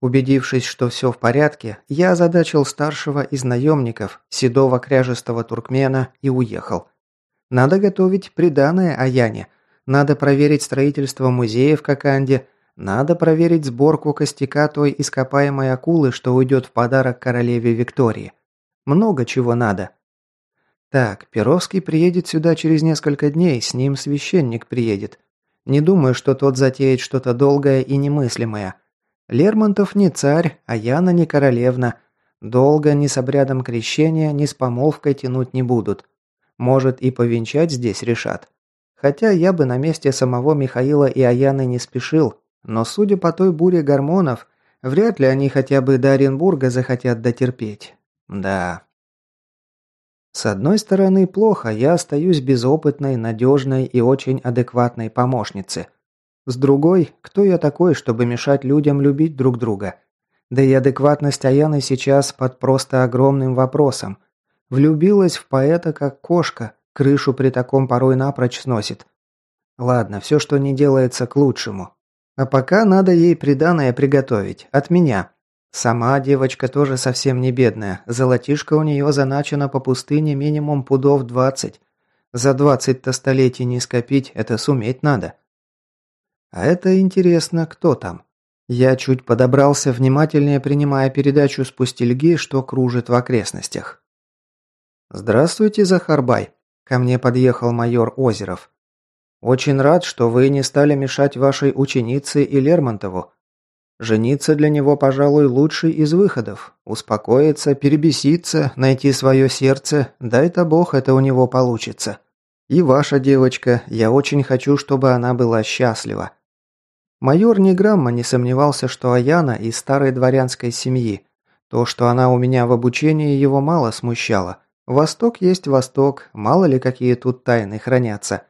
Убедившись, что все в порядке, я озадачил старшего из наемников, седого кряжестого туркмена, и уехал. Надо готовить приданое Аяне. Надо проверить строительство музея в Коканде. Надо проверить сборку костяка той ископаемой акулы, что уйдет в подарок королеве Виктории. Много чего надо. Так, Перовский приедет сюда через несколько дней, с ним священник приедет. Не думаю, что тот затеет что-то долгое и немыслимое. Лермонтов не царь, а Яна не королевна. Долго ни с обрядом крещения, ни с помолвкой тянуть не будут. Может, и повенчать здесь решат. Хотя я бы на месте самого Михаила и Аяны не спешил, но судя по той буре гормонов, вряд ли они хотя бы до Оренбурга захотят дотерпеть. Да. С одной стороны, плохо, я остаюсь безопытной, надежной и очень адекватной помощницей. С другой, кто я такой, чтобы мешать людям любить друг друга? Да и адекватность Аяны сейчас под просто огромным вопросом. Влюбилась в поэта как кошка, крышу при таком порой напрочь сносит. Ладно, все, что не делается, к лучшему. А пока надо ей приданое приготовить. От меня. Сама девочка тоже совсем не бедная. Золотишко у нее заначено по пустыне минимум пудов двадцать. За двадцать-то столетий не скопить, это суметь надо. А это интересно, кто там? Я чуть подобрался, внимательнее принимая передачу с пустельги, что кружит в окрестностях. «Здравствуйте, Захарбай!» Ко мне подъехал майор Озеров. «Очень рад, что вы не стали мешать вашей ученице и Лермонтову. Жениться для него, пожалуй, лучший из выходов. Успокоиться, перебеситься, найти свое сердце, дай-то бог, это у него получится. И ваша девочка, я очень хочу, чтобы она была счастлива». Майор ни грамма не сомневался, что Аяна из старой дворянской семьи. То, что она у меня в обучении, его мало смущало. Восток есть Восток, мало ли какие тут тайны хранятся.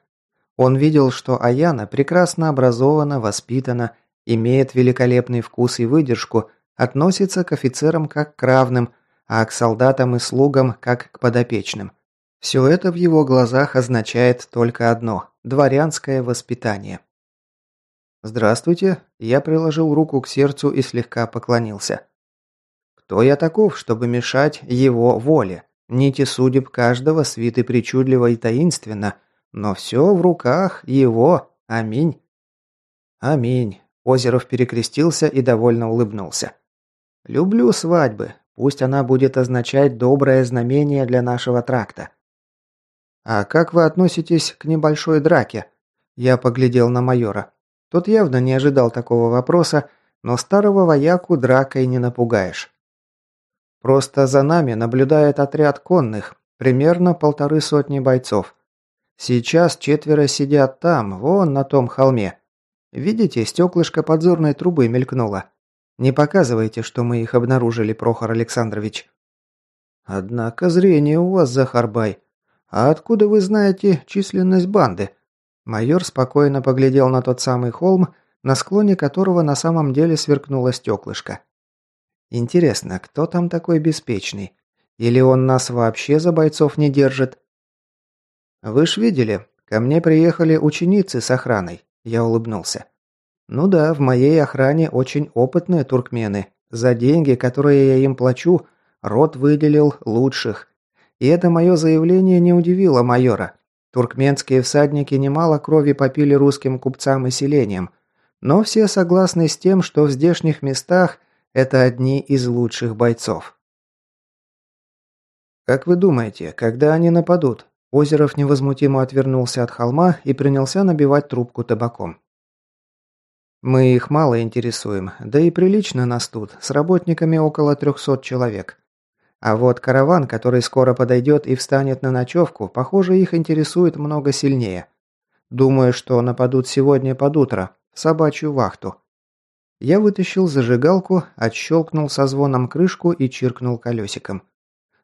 Он видел, что Аяна прекрасно образована, воспитана, имеет великолепный вкус и выдержку, относится к офицерам как к равным, а к солдатам и слугам как к подопечным. Все это в его глазах означает только одно – дворянское воспитание. «Здравствуйте», – я приложил руку к сердцу и слегка поклонился. «Кто я таков, чтобы мешать его воле?» Нити судеб каждого свиты причудливо и таинственно, но все в руках его. Аминь. Аминь. Озеров перекрестился и довольно улыбнулся. Люблю свадьбы. Пусть она будет означать доброе знамение для нашего тракта. А как вы относитесь к небольшой драке? Я поглядел на майора. Тот явно не ожидал такого вопроса, но старого вояку дракой не напугаешь. Просто за нами наблюдает отряд конных, примерно полторы сотни бойцов. Сейчас четверо сидят там, вон на том холме. Видите, стеклышко подзорной трубы мелькнуло. Не показывайте, что мы их обнаружили, Прохор Александрович. Однако зрение у вас, Захарбай. А откуда вы знаете численность банды? Майор спокойно поглядел на тот самый холм, на склоне которого на самом деле сверкнуло стеклышко. Интересно, кто там такой беспечный? Или он нас вообще за бойцов не держит? Вы ж видели, ко мне приехали ученицы с охраной. Я улыбнулся. Ну да, в моей охране очень опытные туркмены. За деньги, которые я им плачу, род выделил лучших. И это мое заявление не удивило майора. Туркменские всадники немало крови попили русским купцам и селениям. Но все согласны с тем, что в здешних местах это одни из лучших бойцов. Как вы думаете, когда они нападут? Озеров невозмутимо отвернулся от холма и принялся набивать трубку табаком. Мы их мало интересуем, да и прилично нас тут, с работниками около трехсот человек. А вот караван, который скоро подойдет и встанет на ночевку, похоже, их интересует много сильнее. Думаю, что нападут сегодня под утро, в собачью вахту. Я вытащил зажигалку, отщелкнул со звоном крышку и чиркнул колесиком.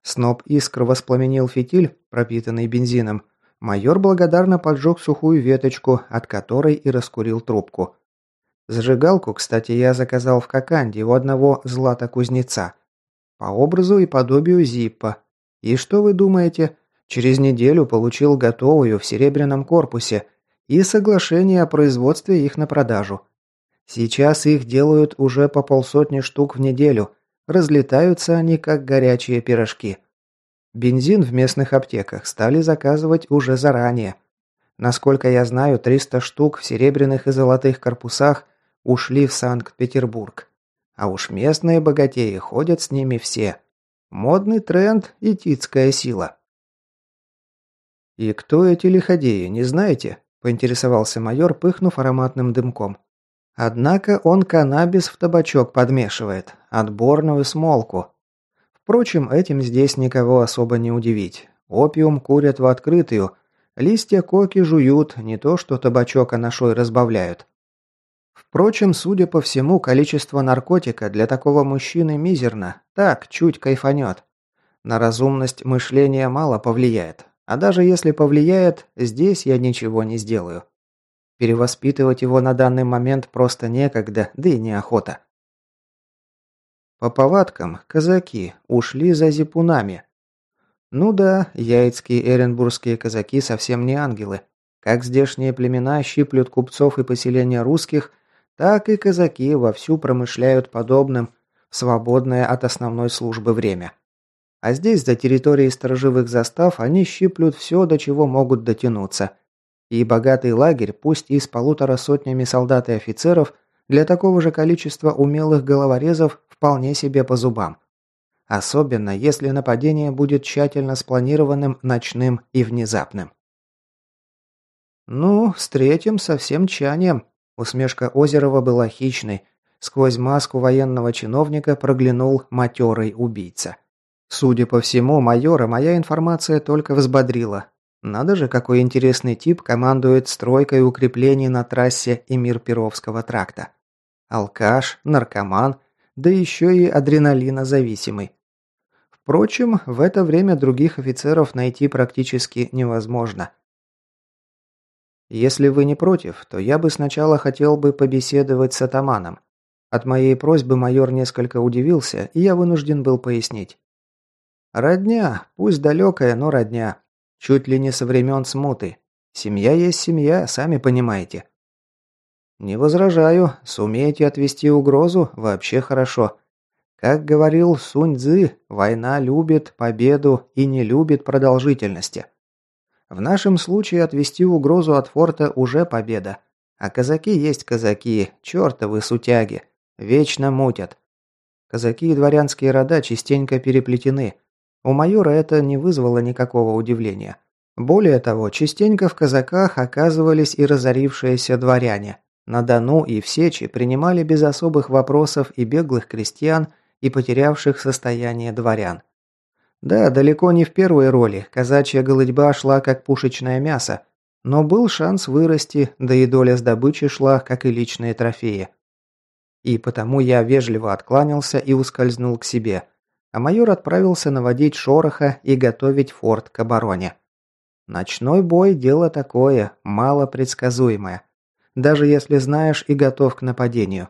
Сноп искр воспламенил фитиль, пропитанный бензином. Майор благодарно поджег сухую веточку, от которой и раскурил трубку. Зажигалку, кстати, я заказал в Коканде у одного злата-кузнеца. По образу и подобию Зиппа. И что вы думаете? Через неделю получил готовую в серебряном корпусе и соглашение о производстве их на продажу. Сейчас их делают уже по полсотни штук в неделю. Разлетаются они, как горячие пирожки. Бензин в местных аптеках стали заказывать уже заранее. Насколько я знаю, 300 штук в серебряных и золотых корпусах ушли в Санкт-Петербург. А уж местные богатеи ходят с ними все. Модный тренд и титская сила. «И кто эти лиходеи, не знаете?» – поинтересовался майор, пыхнув ароматным дымком. «Однако он каннабис в табачок подмешивает, отборную смолку. Впрочем, этим здесь никого особо не удивить. Опиум курят в открытую, листья коки жуют, не то что табачок анашой разбавляют. Впрочем, судя по всему, количество наркотика для такого мужчины мизерно, так, чуть кайфанет. На разумность мышления мало повлияет, а даже если повлияет, здесь я ничего не сделаю. Перевоспитывать его на данный момент просто некогда, да и неохота. По повадкам, казаки ушли за зипунами. Ну да, яицкие эренбургские казаки совсем не ангелы. Как здешние племена щиплют купцов и поселения русских – так и казаки вовсю промышляют подобным в свободное от основной службы время. А здесь, за территорией сторожевых застав, они щиплют все, до чего могут дотянуться. И богатый лагерь, пусть и с полутора сотнями солдат и офицеров, для такого же количества умелых головорезов вполне себе по зубам. Особенно, если нападение будет тщательно спланированным, ночным и внезапным. «Ну, встретим со всем чанием», Усмешка Озерова была хищной. Сквозь маску военного чиновника проглянул матерый убийца. Судя по всему, майора моя информация только взбодрила. Надо же, какой интересный тип командует стройкой укреплений на трассе Эмир-Перовского тракта. Алкаш, наркоман, да еще и адреналинозависимый. Впрочем, в это время других офицеров найти практически невозможно. Если вы не против, то я бы сначала хотел бы побеседовать с атаманом. От моей просьбы майор несколько удивился, и я вынужден был пояснить. Родня, пусть далекая, но родня. Чуть ли не со времен смуты. Семья есть семья, сами понимаете. Не возражаю, сумеете отвести угрозу, вообще хорошо. Как говорил Сунь Цзы, война любит победу и не любит продолжительности. В нашем случае отвести угрозу от форта уже победа. А казаки есть казаки, чертовы сутяги. Вечно мутят. Казаки и дворянские рода частенько переплетены. У майора это не вызвало никакого удивления. Более того, частенько в казаках оказывались и разорившиеся дворяне. На Дону и в Сечи принимали без особых вопросов и беглых крестьян, и потерявших состояние дворян. Да, далеко не в первой роли, казачья голытьба шла как пушечное мясо, но был шанс вырасти, да и доля с добычи шла, как и личные трофеи. И потому я вежливо откланялся и ускользнул к себе, а майор отправился наводить шороха и готовить форт к обороне. Ночной бой – дело такое, мало предсказуемое. Даже если знаешь и готов к нападению.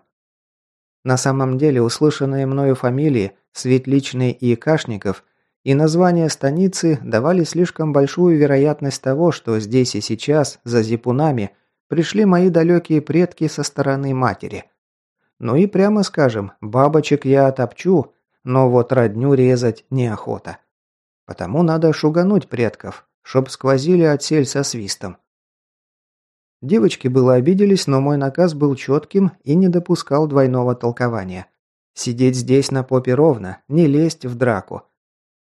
На самом деле услышанные мною фамилии Светличный и Кашников и названия станицы давали слишком большую вероятность того, что здесь и сейчас, за зипунами, пришли мои далекие предки со стороны матери. Ну и прямо скажем, бабочек я отопчу, но вот родню резать неохота. Потому надо шугануть предков, чтоб сквозили отсель со свистом. Девочки было обиделись, но мой наказ был четким и не допускал двойного толкования. Сидеть здесь на попе ровно, не лезть в драку.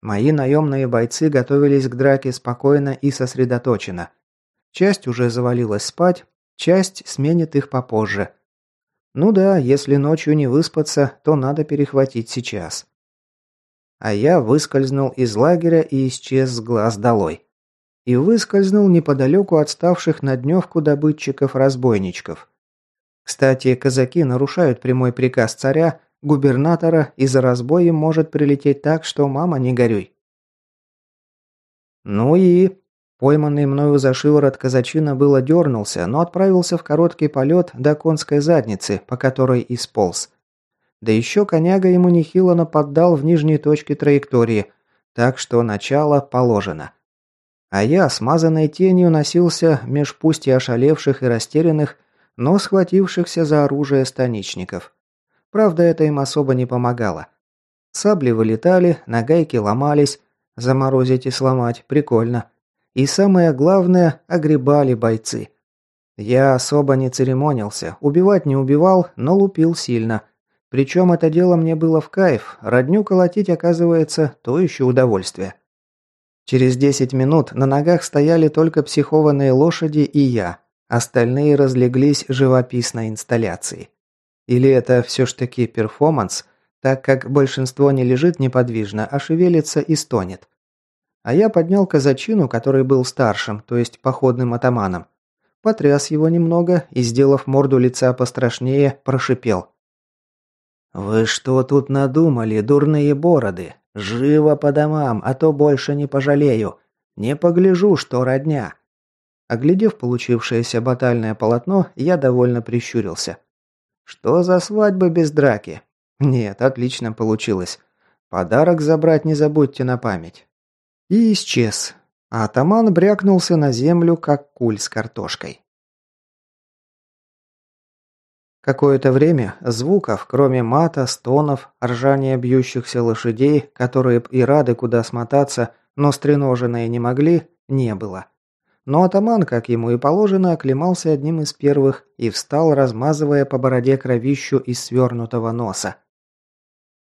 Мои наемные бойцы готовились к драке спокойно и сосредоточенно. Часть уже завалилась спать, часть сменит их попозже. Ну да, если ночью не выспаться, то надо перехватить сейчас. А я выскользнул из лагеря и исчез с глаз долой. И выскользнул неподалеку отставших на дневку добытчиков-разбойничков. Кстати, казаки нарушают прямой приказ царя губернатора, и за разбой может прилететь так, что мама не горюй. Ну и... Пойманный мною за шиворот казачина было дернулся, но отправился в короткий полет до конской задницы, по которой и сполз. Да еще коняга ему нехило наподдал в нижней точке траектории, так что начало положено. А я, смазанной тенью, носился меж пусть и ошалевших и растерянных, но схватившихся за оружие станичников. Правда, это им особо не помогало. Сабли вылетали, нагайки ломались, заморозить и сломать прикольно. И самое главное, огребали бойцы. Я особо не церемонился, убивать не убивал, но лупил сильно. Причем это дело мне было в кайф, родню колотить, оказывается, то еще удовольствие. Через 10 минут на ногах стояли только психованные лошади и я. Остальные разлеглись живописной инсталляцией. Или это все ж таки перформанс, так как большинство не лежит неподвижно, а шевелится и стонет. А я поднял казачину, который был старшим, то есть походным атаманом. Потряс его немного и, сделав морду лица пострашнее, прошипел. «Вы что тут надумали, дурные бороды? Живо по домам, а то больше не пожалею. Не погляжу, что родня. Оглядев получившееся батальное полотно, я довольно прищурился. Что за свадьба без драки? Нет, отлично получилось. Подарок забрать не забудьте на память. И исчез. А атаман брякнулся на землю, как куль с картошкой. Какое-то время звуков, кроме мата, стонов, ржания бьющихся лошадей, которые и рады куда смотаться, но стреноженные не могли, не было. Но атаман, как ему и положено, оклемался одним из первых и встал, размазывая по бороде кровищу из свернутого носа.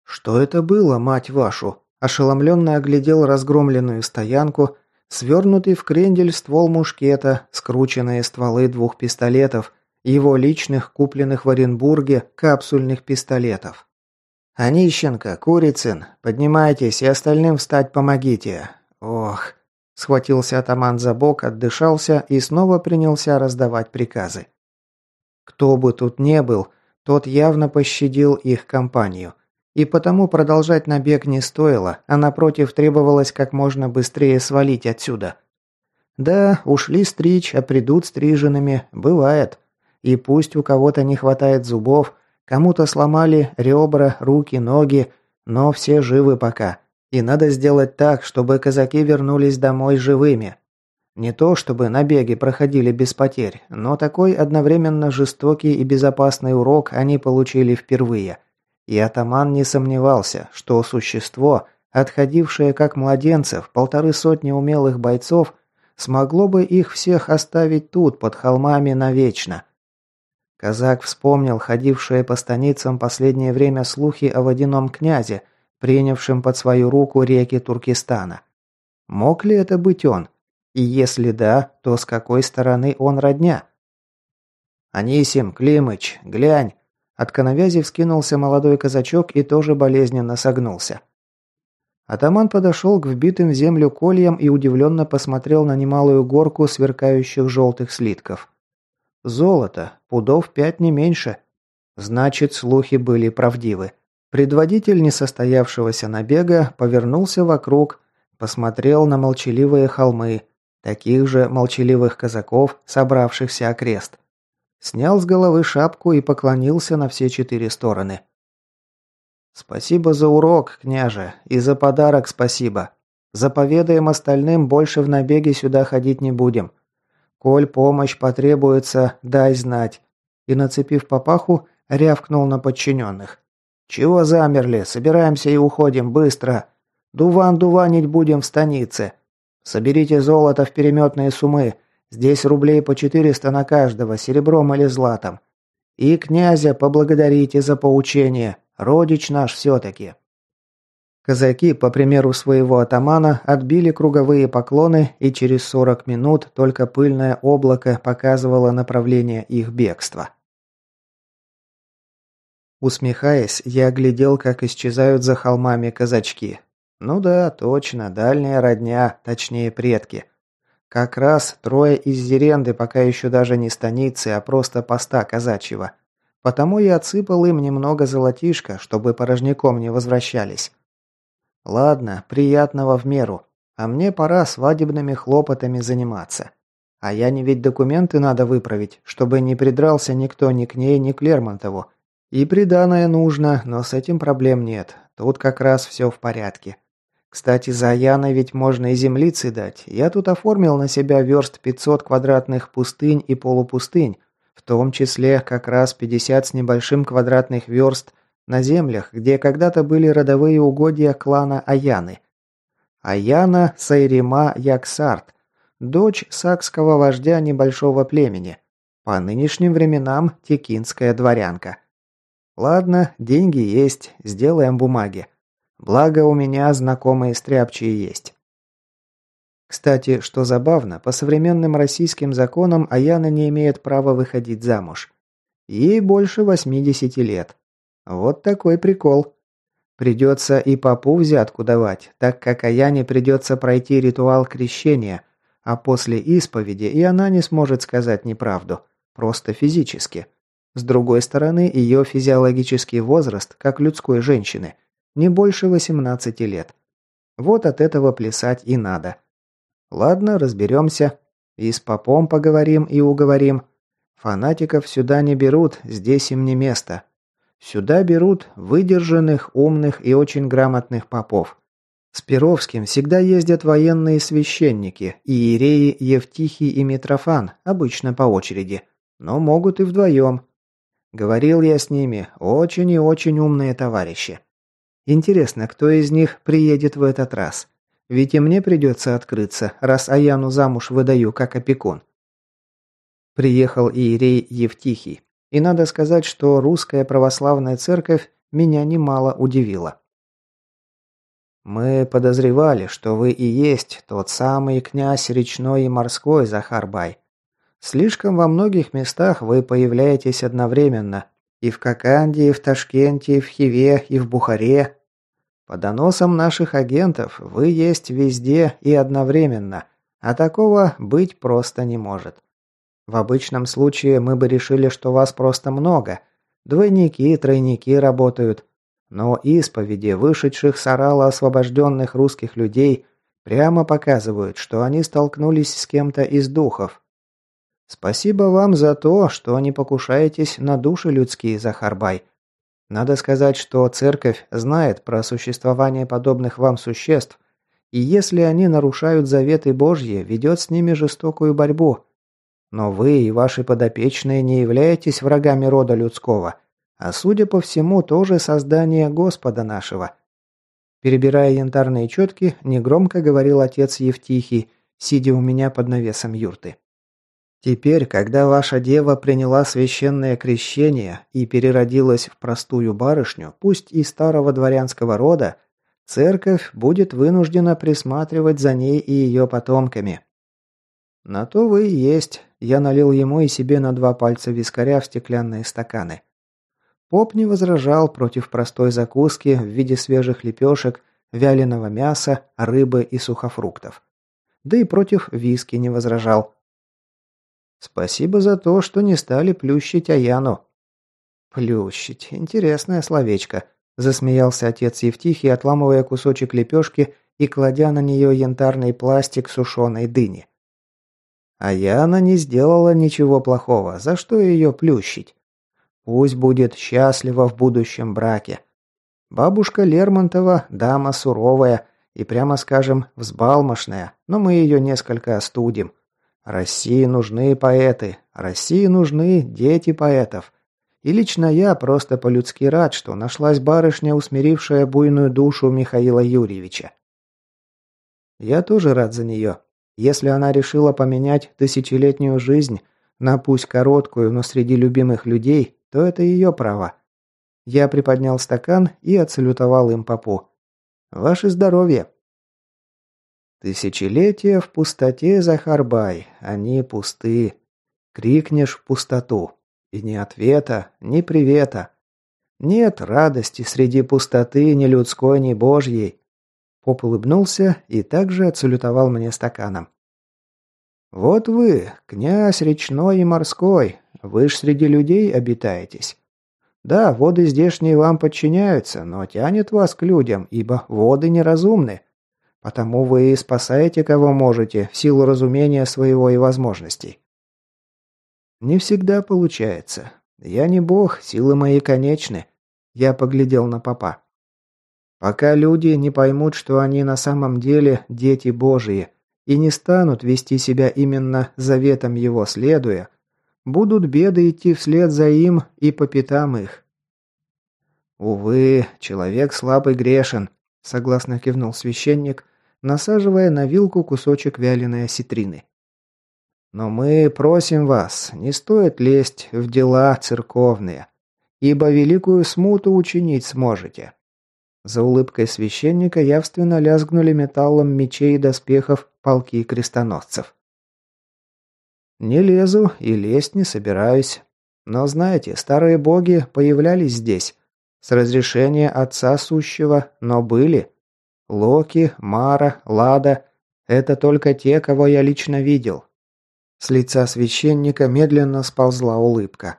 «Что это было, мать вашу?» Ошеломленно оглядел разгромленную стоянку, свернутый в крендель ствол мушкета, скрученные стволы двух пистолетов, его личных, купленных в Оренбурге, капсульных пистолетов. «Онищенко, Курицын, поднимайтесь и остальным встать помогите. Ох, Схватился атаман за бок, отдышался и снова принялся раздавать приказы. Кто бы тут не был, тот явно пощадил их компанию. И потому продолжать набег не стоило, а напротив требовалось как можно быстрее свалить отсюда. Да, ушли стричь, а придут стриженными, бывает. И пусть у кого-то не хватает зубов, кому-то сломали ребра, руки, ноги, но все живы пока. И надо сделать так, чтобы казаки вернулись домой живыми. Не то, чтобы набеги проходили без потерь, но такой одновременно жестокий и безопасный урок они получили впервые. И атаман не сомневался, что существо, отходившее как младенцев, полторы сотни умелых бойцов, смогло бы их всех оставить тут, под холмами, навечно. Казак вспомнил ходившие по станицам последнее время слухи о водяном князе – принявшим под свою руку реки Туркестана. Мог ли это быть он? И если да, то с какой стороны он родня? «Анисим, Климыч, глянь!» От коновязи вскинулся молодой казачок и тоже болезненно согнулся. Атаман подошел к вбитым в землю кольям и удивленно посмотрел на немалую горку сверкающих желтых слитков. Золото, пудов пять не меньше. Значит, слухи были правдивы. Предводитель несостоявшегося набега повернулся вокруг, посмотрел на молчаливые холмы, таких же молчаливых казаков, собравшихся окрест. Снял с головы шапку и поклонился на все четыре стороны. «Спасибо за урок, княже, и за подарок спасибо. Заповедаем остальным, больше в набеге сюда ходить не будем. Коль помощь потребуется, дай знать». И, нацепив папаху, рявкнул на подчиненных. «Чего замерли? Собираемся и уходим, быстро! Дуван дуванить будем в станице. Соберите золото в переметные суммы. Здесь рублей по четыреста на каждого, серебром или златом. И князя поблагодарите за поучение. Родич наш все-таки». Казаки, по примеру своего атамана, отбили круговые поклоны, и через сорок минут только пыльное облако показывало направление их бегства. Усмехаясь, я глядел, как исчезают за холмами казачки. Ну да, точно, дальняя родня, точнее предки. Как раз трое из Зеренды пока еще даже не станицы, а просто поста казачьего. Потому я отсыпал им немного золотишка, чтобы порожняком не возвращались. Ладно, приятного в меру. А мне пора свадебными хлопотами заниматься. А я не ведь документы надо выправить, чтобы не придрался никто ни к ней, ни к Лермонтову. И приданое нужно, но с этим проблем нет. Тут как раз все в порядке. Кстати, за Яной ведь можно и землицы дать. Я тут оформил на себя верст 500 квадратных пустынь и полупустынь, в том числе как раз 50 с небольшим квадратных верст на землях, где когда-то были родовые угодья клана Аяны. Аяна Сайрима Яксарт, дочь сакского вождя небольшого племени, по нынешним временам текинская дворянка. Ладно, деньги есть, сделаем бумаги. Благо у меня знакомые стряпчие есть. Кстати, что забавно, по современным российским законам Аяна не имеет права выходить замуж. Ей больше 80 лет. Вот такой прикол. Придется и попу взятку давать, так как Аяне придется пройти ритуал крещения, а после исповеди и она не сможет сказать неправду, просто физически. С другой стороны, ее физиологический возраст, как людской женщины, не больше 18 лет. Вот от этого плясать и надо. Ладно, разберемся. И с попом поговорим и уговорим. Фанатиков сюда не берут, здесь им не место. Сюда берут выдержанных, умных и очень грамотных попов. С Перовским всегда ездят военные священники, иереи Евтихий и Митрофан, обычно по очереди. Но могут и вдвоем. Говорил я с ними, очень и очень умные товарищи. Интересно, кто из них приедет в этот раз? Ведь и мне придется открыться, раз Аяну замуж выдаю как опекун. Приехал иерей Евтихий. И надо сказать, что русская православная церковь меня немало удивила. «Мы подозревали, что вы и есть тот самый князь речной и морской Захарбай. Слишком во многих местах вы появляетесь одновременно. И в Коканде, и в Ташкенте, и в Хиве, и в Бухаре. По доносам наших агентов вы есть везде и одновременно, а такого быть просто не может. В обычном случае мы бы решили, что вас просто много. Двойники, тройники работают. Но исповеди вышедших с орала освобожденных русских людей прямо показывают, что они столкнулись с кем-то из духов, Спасибо вам за то, что не покушаетесь на души людские, Захарбай. Надо сказать, что церковь знает про существование подобных вам существ, и если они нарушают заветы Божьи, ведет с ними жестокую борьбу. Но вы и ваши подопечные не являетесь врагами рода людского, а судя по всему, тоже создание Господа нашего. Перебирая янтарные четки, негромко говорил отец Евтихий, сидя у меня под навесом юрты. Теперь, когда ваша дева приняла священное крещение и переродилась в простую барышню, пусть и старого дворянского рода, церковь будет вынуждена присматривать за ней и ее потомками. На то вы и есть. Я налил ему и себе на два пальца вискаря в стеклянные стаканы. Поп не возражал против простой закуски в виде свежих лепешек, вяленого мяса, рыбы и сухофруктов. Да и против виски не возражал. Спасибо за то, что не стали плющить Аяну». «Плющить. Интересное словечко», – засмеялся отец Евтихий, отламывая кусочек лепешки и кладя на нее янтарный пластик сушеной дыни. Аяна не сделала ничего плохого, за что ее плющить? Пусть будет счастлива в будущем браке. Бабушка Лермонтова – дама суровая и, прямо скажем, взбалмошная, но мы ее несколько остудим – России нужны поэты, России нужны дети поэтов. И лично я просто по-людски рад, что нашлась барышня, усмирившая буйную душу Михаила Юрьевича. Я тоже рад за нее. Если она решила поменять тысячелетнюю жизнь на пусть короткую, но среди любимых людей, то это ее право. Я приподнял стакан и отсалютовал им попу. «Ваше здоровье!» Тысячелетия в пустоте, Захарбай, они пусты. Крикнешь в пустоту. И ни ответа, ни привета. Нет радости среди пустоты ни людской, ни божьей. Поп улыбнулся и также отсалютовал мне стаканом. «Вот вы, князь речной и морской, вы ж среди людей обитаетесь. Да, воды здешние вам подчиняются, но тянет вас к людям, ибо воды неразумны. Потому вы и спасаете кого можете, в силу разумения своего и возможностей. Не всегда получается. Я не бог, силы мои конечны. Я поглядел на папа. Пока люди не поймут, что они на самом деле дети Божии, и не станут вести себя именно заветом его следуя, Будут беды идти вслед за им и по пятам их. «Увы, человек слабый грешен», – согласно кивнул священник, насаживая на вилку кусочек вяленой осетрины. «Но мы просим вас, не стоит лезть в дела церковные, ибо великую смуту учинить сможете». За улыбкой священника явственно лязгнули металлом мечей и доспехов полки крестоносцев. «Не лезу и лезть не собираюсь. Но знаете, старые боги появлялись здесь, с разрешения Отца Сущего, но были. Локи, Мара, Лада – это только те, кого я лично видел. С лица священника медленно сползла улыбка.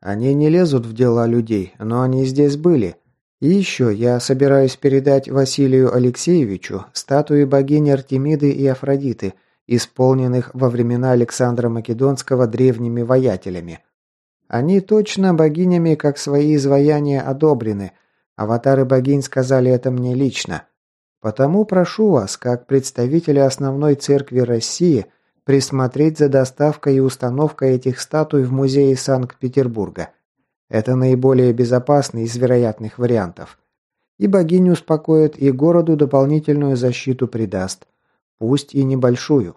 Они не лезут в дела людей, но они здесь были. И еще я собираюсь передать Василию Алексеевичу статуи богини Артемиды и Афродиты, исполненных во времена Александра Македонского древними воятелями – они точно богинями, как свои изваяния, одобрены. Аватары богинь сказали это мне лично. Потому прошу вас, как представителя основной церкви России, присмотреть за доставкой и установкой этих статуй в музее Санкт-Петербурга. Это наиболее безопасный из вероятных вариантов. И богиню успокоит, и городу дополнительную защиту придаст. Пусть и небольшую.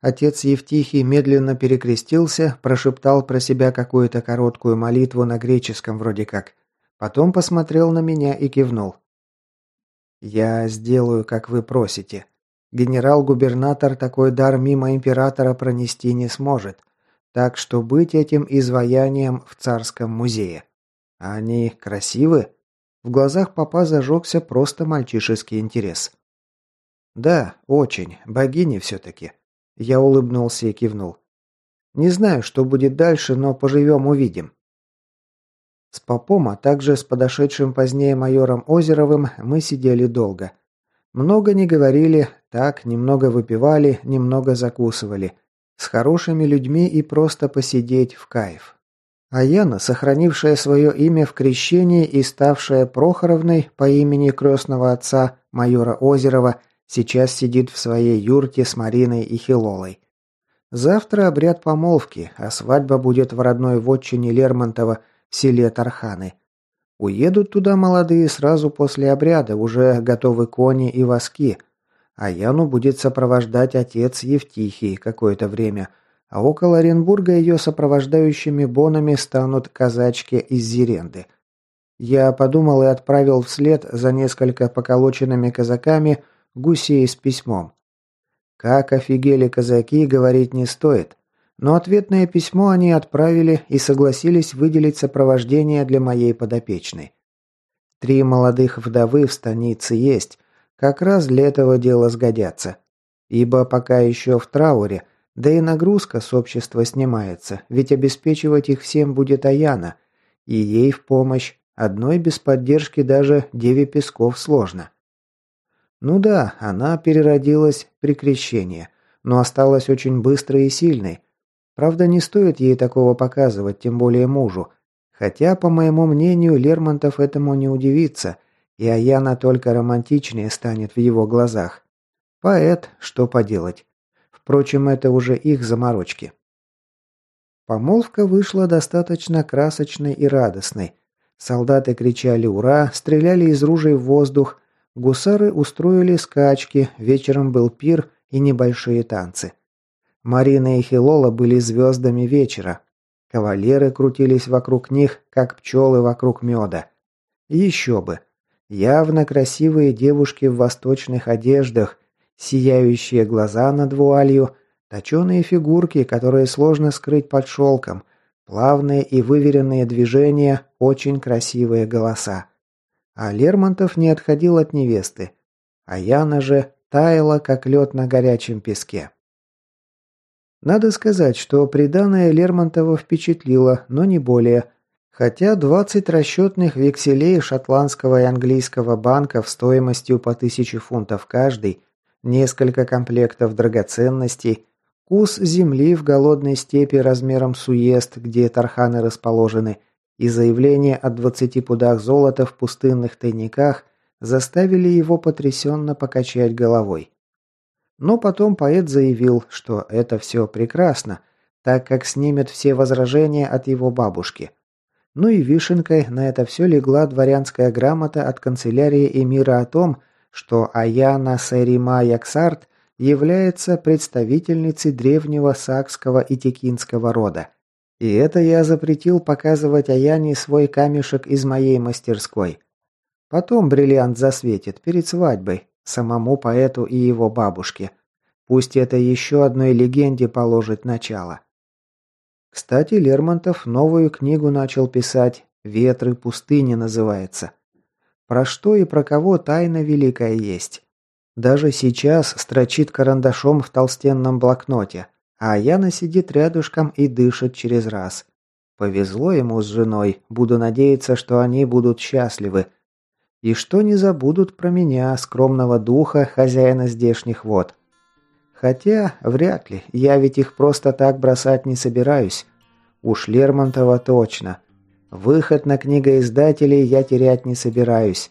Отец Евтихий медленно перекрестился, прошептал про себя какую-то короткую молитву на греческом вроде как. Потом посмотрел на меня и кивнул. «Я сделаю, как вы просите. Генерал-губернатор такой дар мимо императора пронести не сможет. Так что быть этим изваянием в царском музее. Они красивы?» В глазах папа зажегся просто мальчишеский интерес. «Да, очень. Богини все-таки. Я улыбнулся и кивнул. Не знаю, что будет дальше, но поживем увидим. С попом, а также с подошедшим позднее майором Озеровым мы сидели долго. Много не говорили, так, немного выпивали, немного закусывали. С хорошими людьми и просто посидеть в кайф. А Яна, сохранившая свое имя в крещении и ставшая Прохоровной по имени крестного отца майора Озерова – Сейчас сидит в своей юрте с Мариной и Хилолой. Завтра обряд помолвки, а свадьба будет в родной вотчине Лермонтова селе Тарханы. Уедут туда молодые сразу после обряда, уже готовы кони и воски. А Яну будет сопровождать отец Евтихий какое-то время, а около Оренбурга ее сопровождающими бонами станут казачки из Зеренды. Я подумал и отправил вслед за несколько поколоченными казаками – гусей с письмом. Как офигели казаки, говорить не стоит. Но ответное письмо они отправили и согласились выделить сопровождение для моей подопечной. Три молодых вдовы в станице есть, как раз для этого дела сгодятся. Ибо пока еще в трауре, да и нагрузка с общества снимается, ведь обеспечивать их всем будет Аяна, и ей в помощь, одной без поддержки даже Деве Песков сложно. Ну да, она переродилась при крещении, но осталась очень быстрой и сильной. Правда, не стоит ей такого показывать, тем более мужу. Хотя, по моему мнению, Лермонтов этому не удивится, и Аяна только романтичнее станет в его глазах. Поэт, что поделать. Впрочем, это уже их заморочки. Помолвка вышла достаточно красочной и радостной. Солдаты кричали «Ура!», стреляли из ружей в воздух, Гусары устроили скачки, вечером был пир и небольшие танцы. Марина и Хилола были звездами вечера. Кавалеры крутились вокруг них, как пчелы вокруг меда. Еще бы. Явно красивые девушки в восточных одеждах, сияющие глаза над вуалью, точеные фигурки, которые сложно скрыть под шелком, плавные и выверенные движения, очень красивые голоса. А Лермонтов не отходил от невесты. А Яна же таяла, как лед на горячем песке. Надо сказать, что приданное Лермонтова впечатлило, но не более. Хотя 20 расчетных векселей шотландского и английского банков стоимостью по тысяче фунтов каждый, несколько комплектов драгоценностей, кус земли в голодной степи размером с уезд, где тарханы расположены – и заявление о 20 пудах золота в пустынных тайниках заставили его потрясенно покачать головой. Но потом поэт заявил, что это все прекрасно, так как снимет все возражения от его бабушки. Ну и вишенкой на это все легла дворянская грамота от канцелярии эмира о том, что Аяна Сэрима Яксарт является представительницей древнего сакского и текинского рода. И это я запретил показывать Аяне свой камешек из моей мастерской. Потом бриллиант засветит перед свадьбой, самому поэту и его бабушке. Пусть это еще одной легенде положит начало. Кстати, Лермонтов новую книгу начал писать «Ветры пустыни» называется. Про что и про кого тайна великая есть. Даже сейчас строчит карандашом в толстенном блокноте, а Яна сидит рядышком и дышит через раз. Повезло ему с женой, буду надеяться, что они будут счастливы. И что не забудут про меня, скромного духа, хозяина здешних вод. Хотя, вряд ли, я ведь их просто так бросать не собираюсь. Уж Лермонтова точно. Выход на книгоиздателей я терять не собираюсь.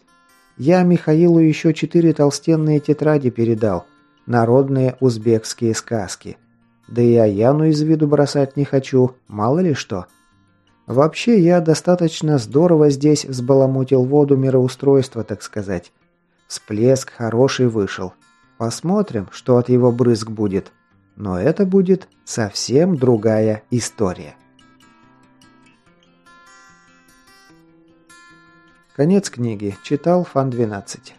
Я Михаилу еще четыре толстенные тетради передал. Народные узбекские сказки. Да и Аяну из виду бросать не хочу, мало ли что. Вообще, я достаточно здорово здесь взбаламутил воду мироустройства, так сказать. Всплеск хороший вышел. Посмотрим, что от его брызг будет. Но это будет совсем другая история. Конец книги. Читал Фан 12.